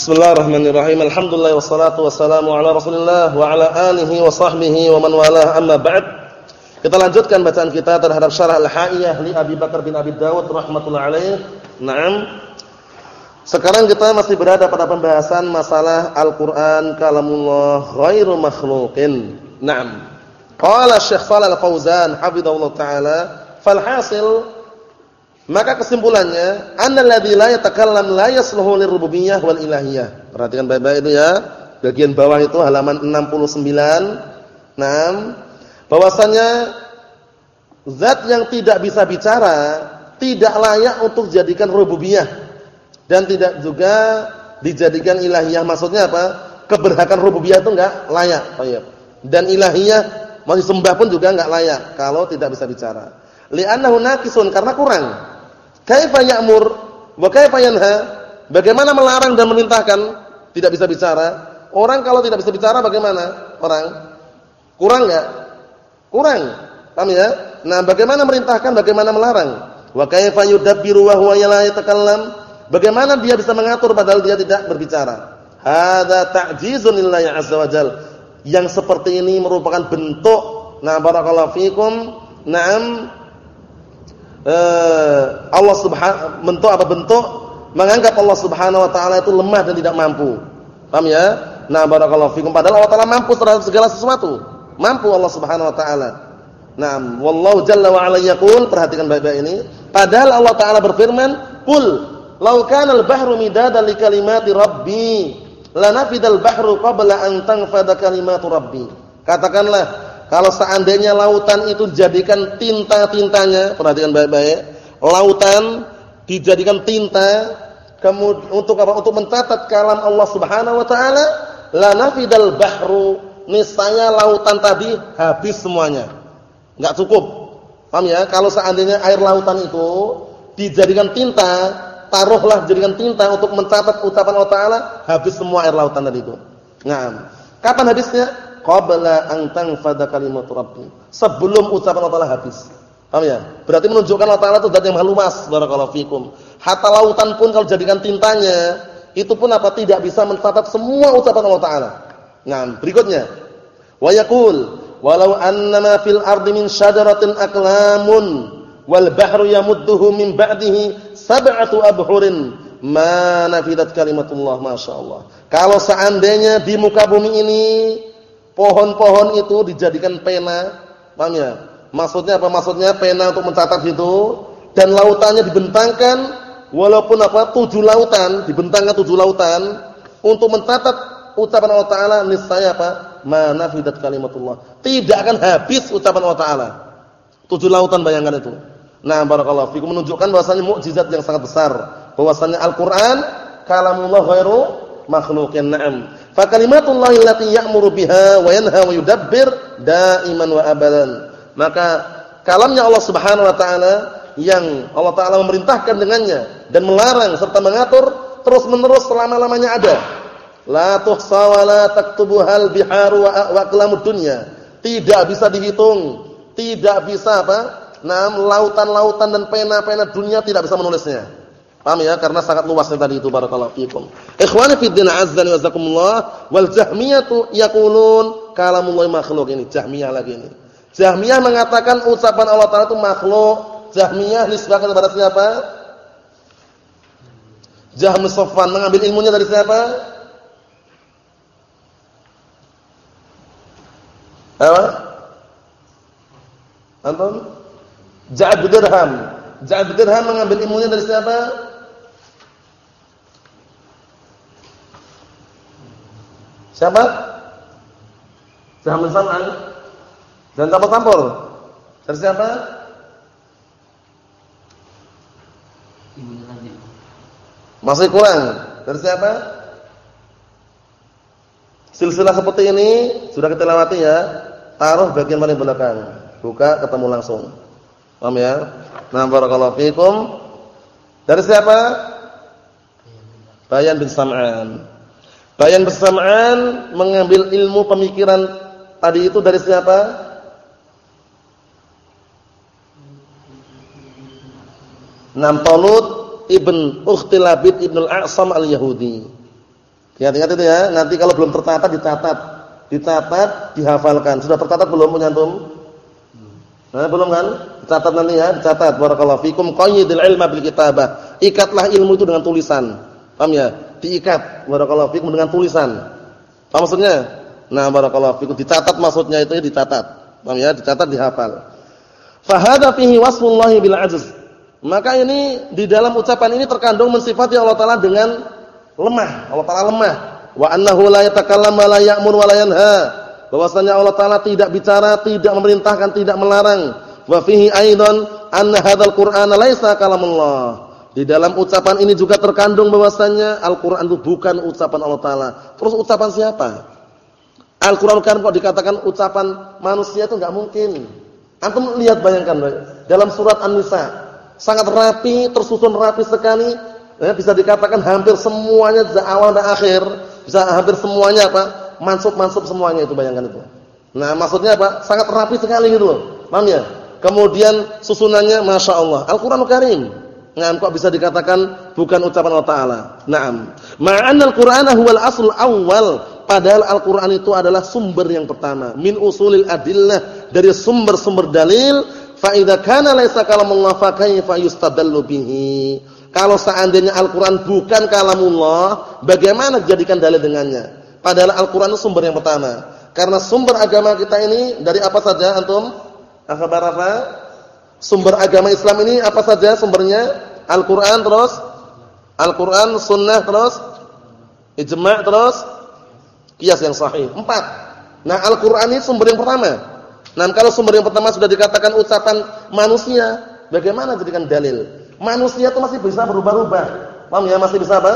Bismillahirrahmanirrahim. Alhamdulillah wassalatu wassalamu ala Rasulillah wa ala alihi wa sahbihi wa man walah. Amma ba'd. Kita lanjutkan bacaan kita terhadap syarah Al-Haiyah li Abi Bakar bin Abi Dawud rahimatullah alaih. Naam. Sekarang kita masih berada pada pembahasan masalah Al-Qur'an kalamullah ghairu makhluqin. Naam. Qala Syekh Shalal Fauzan hafizahullah taala, fal hasil maka kesimpulannya, annalladzi la yatakallam la yasluhu lirububiyyah wal ilahiyah. Perhatikan baik-baik itu ya. Bagian bawah itu halaman 69. 6. Bahwasanya zat yang tidak bisa bicara tidak layak untuk dijadikan rububiyah dan tidak juga dijadikan ilahiyah. Maksudnya apa? Keberhakan rububiyah itu enggak layak. Dan ilahiyah mau disembah pun juga enggak layak kalau tidak bisa bicara. Li'annahu naqisun karena kurang. Kaifa ya'mur wa kaifa yanha? Bagaimana melarang dan memerintahkan? Tidak bisa bicara. Orang kalau tidak bisa bicara bagaimana? Orang kurang enggak? Kurang. Paham ya? Nah, bagaimana merintahkan, bagaimana melarang? Wa kaifa yudabbiru wa huwa la yatakallam? Bagaimana dia bisa mengatur padahal dia tidak berbicara? Hadza ta'jizun lillahi azza wajal. Yang seperti ini merupakan bentuk nah barakallahu fikum, na'am eh, Allah Subhanahu bentuk apa bentuk menganggap Allah Subhanahu wa taala itu lemah dan tidak mampu. Paham ya? Nah, barakallahu fikum padahal Allah taala mampu terhadap segala sesuatu. Mampu Allah Subhanahu wa taala. Naam, wallahu jalla wa ala yaqul, perhatikan baik-baik ini. Padahal Allah taala berfirman, "Qul law kana al-bahru midadan li kalimati rabbi, lanafidal bahru qabla an tanfada kalimatu rabbi." Katakanlah kalau seandainya lautan itu dijadikan tinta-tintanya, perhatikan baik-baik. Lautan dijadikan tinta kemudian untuk apa? Untuk mencatat kalam Allah Subhanahu wa taala, la nafidal bahru, niscaya lautan tadi habis semuanya. Enggak cukup. Paham ya? Kalau seandainya air lautan itu dijadikan tinta, taruhlah jadikan tinta untuk mencatat ucapan Allah taala, habis semua air lautan tadi itu. Nah, kapan habisnya? Qabla an tanfada kalimat rabbi. Sebelum ucapan Allah habis. Paham ya? Berarti menunjukkan Allah Taala itu zat yang luas barakallahu fikum. Hatta lautan pun kalau jadikan tintanya, itu pun apa tidak bisa mencatat semua ucapan Allah Taala. Nah, berikutnya. Wa yaqul walau annama fil ardi min syajaratin aqlamun wal bahru yamudduhu min ba'dihi sab'atu abhurin ma nafidat kalimatullah masyaallah. Kalau seandainya di muka bumi ini pohon-pohon itu dijadikan pena, paham ya? Maksudnya apa? Maksudnya pena untuk mencatat itu dan lautannya dibentangkan walaupun apa? tujuh lautan, dibentangkan tujuh lautan untuk mencatat ucapan Allah taala niscaya apa? Mana fidat kalimatullah. Tidak akan habis ucapan Allah taala. Tujuh lautan bayangkan itu. Nah, barakallahu fikum menunjukkan bahwasanya mukjizat yang sangat besar. Bahwasanya Al-Qur'an kalamullah ghairu makhluqin. Naam. Fa kalimatullah allati ya'muru biha wa yanha wa yudabbir daiman wa abadan. Maka kalamnya Allah Subhanahu wa taala yang Allah taala memerintahkan dengannya dan melarang serta mengatur terus-menerus selama-lamanya ada. La tuhsa wa la taktubuhal biharu wa dunya. Tidak bisa dihitung, tidak bisa apa? Nah, lautan-lautan dan pena-pena dunia tidak bisa menulisnya. Paham ya? Karena sangat luasnya tadi itu barakallahu fikum. Ikhwani fi din azza wa jazakumullah wal jahmiyatu yaqulun kalamullah makhluk ini Jahmiyah lagi ini. Jahmiyah mengatakan ucapan Allah Taala itu makhluk. Jahmiyah nisbahkan kepada siapa? Jahm Safwan mengambil ilmunya dari siapa? Apa? Antum? Ja'ad Dirham. Ja'ad Dirham mengambil ilmunya dari siapa? Siapa? Sahmun Sam'an. Dan campur-campur. Dari siapa? Masih kurang. Dari siapa? Silsilah seperti ini sudah kita lewati ya. Taruh bagian paling belakang. Buka ketemu langsung. Paham ya? Nah, barakallahu fikum. Dari siapa? Bayan bin Sam'an. Bayan bersamaan mengambil ilmu pemikiran tadi itu dari siapa? Nam Talut ibn Ukhtilabid ibn al-A'sam al-Yahudi. Ingat-ingat itu ya. Nanti kalau belum tercatat dicatat, dicatat, dihafalkan. Sudah tercatat belum punya antum? Nah, belum kan? Catat nanti ya, dicatat. Barakallahu fikum qayyidil ilma bil kitabah. Ikatlah ilmu itu dengan tulisan. Paham ya? Diikat barakallahu fikum dengan tulisan. Paham maksudnya? Nah, barakallahu fikum dicatat maksudnya itu ya dicatat. Paham ya? Dicatat, dihafal. Fa hadza fihi wasfullahi bil ajz. Maka ini di dalam ucapan ini terkandung mensifati Allah taala dengan lemah. Allah taala lemah. Wa annahu la yatakallam wa la ya'mur wa la yanha bahwasanya Allah taala tidak bicara, tidak memerintahkan, tidak melarang. Wa fihi aidan anna hadzal Qur'ana laisa kalamullah. Di dalam ucapan ini juga terkandung bahwasanya Al-Qur'an itu bukan ucapan Allah taala. Terus ucapan siapa? Al-Qur'an kan kok dikatakan ucapan manusia itu enggak mungkin. Antum lihat bayangkan dalam surat An-Nisa sangat rapi, tersusun rapi sekali, ya, bisa dikatakan hampir semuanya dari awal dan akhir, bisa hampir semuanya apa? mansub-mansub semuanya itu bayangkan itu. Nah, maksudnya apa? Sangat rapi sekali gitu loh. Paham ya? Kemudian susunannya Masya Allah. Al-Quran Karim. Nah, kok bisa dikatakan bukan ucapan Allah Ta'ala. Naam. Ma'anna Al-Quran huwal asl awal. Padahal Al-Quran itu adalah sumber yang pertama. Min usulil adillah. Dari sumber-sumber dalil. Fa'idha kana laysa kalamullah fa yustadallu bihi. Kalau seandainya Al-Quran bukan kalamullah. Bagaimana dijadikan dalil dengannya? Padahal Al-Quran itu sumber yang pertama. Karena sumber agama kita ini dari apa saja antum? Akhbar apa? Sumber agama Islam ini apa saja sumbernya? Al-Quran terus Al-Quran, Sunnah terus Ijma' terus Kias yang sahih. Empat. Nah Al-Quran ini sumber yang pertama. Nah kalau sumber yang pertama sudah dikatakan ucapan manusia, bagaimana jadikan dalil? Manusia itu masih bisa berubah-ubah. Paham ya? Masih bisa apa?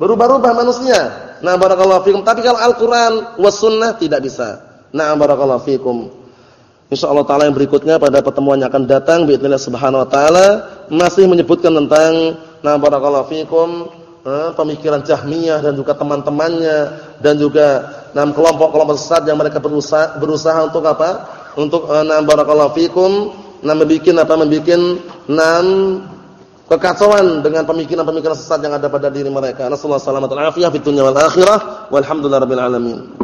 Berubah-ubah manusia. Nah barakallahu fikum. Tapi kalau Al-Qur'an was sunnah tidak bisa. Nah barakallahu fikum. Insya Allah taala yang berikutnya pada pertemuan yang akan datang bismillah subhanahu wa taala masih menyebutkan tentang nah barakallahu fikum eh, pemikiran Jahmiyah dan juga teman-temannya dan juga enam kelompok-kelompok sesat yang mereka berusaha, berusaha untuk apa? Untuk eh, nah barakallahu fikum enam membikin apa membikin enam kekacauan dengan pemikiran-pemikiran sesat yang ada pada diri mereka. Nasallahu alaihi wasallam afiyah fid wal akhirah. Walhamdulillahirabbil alamin.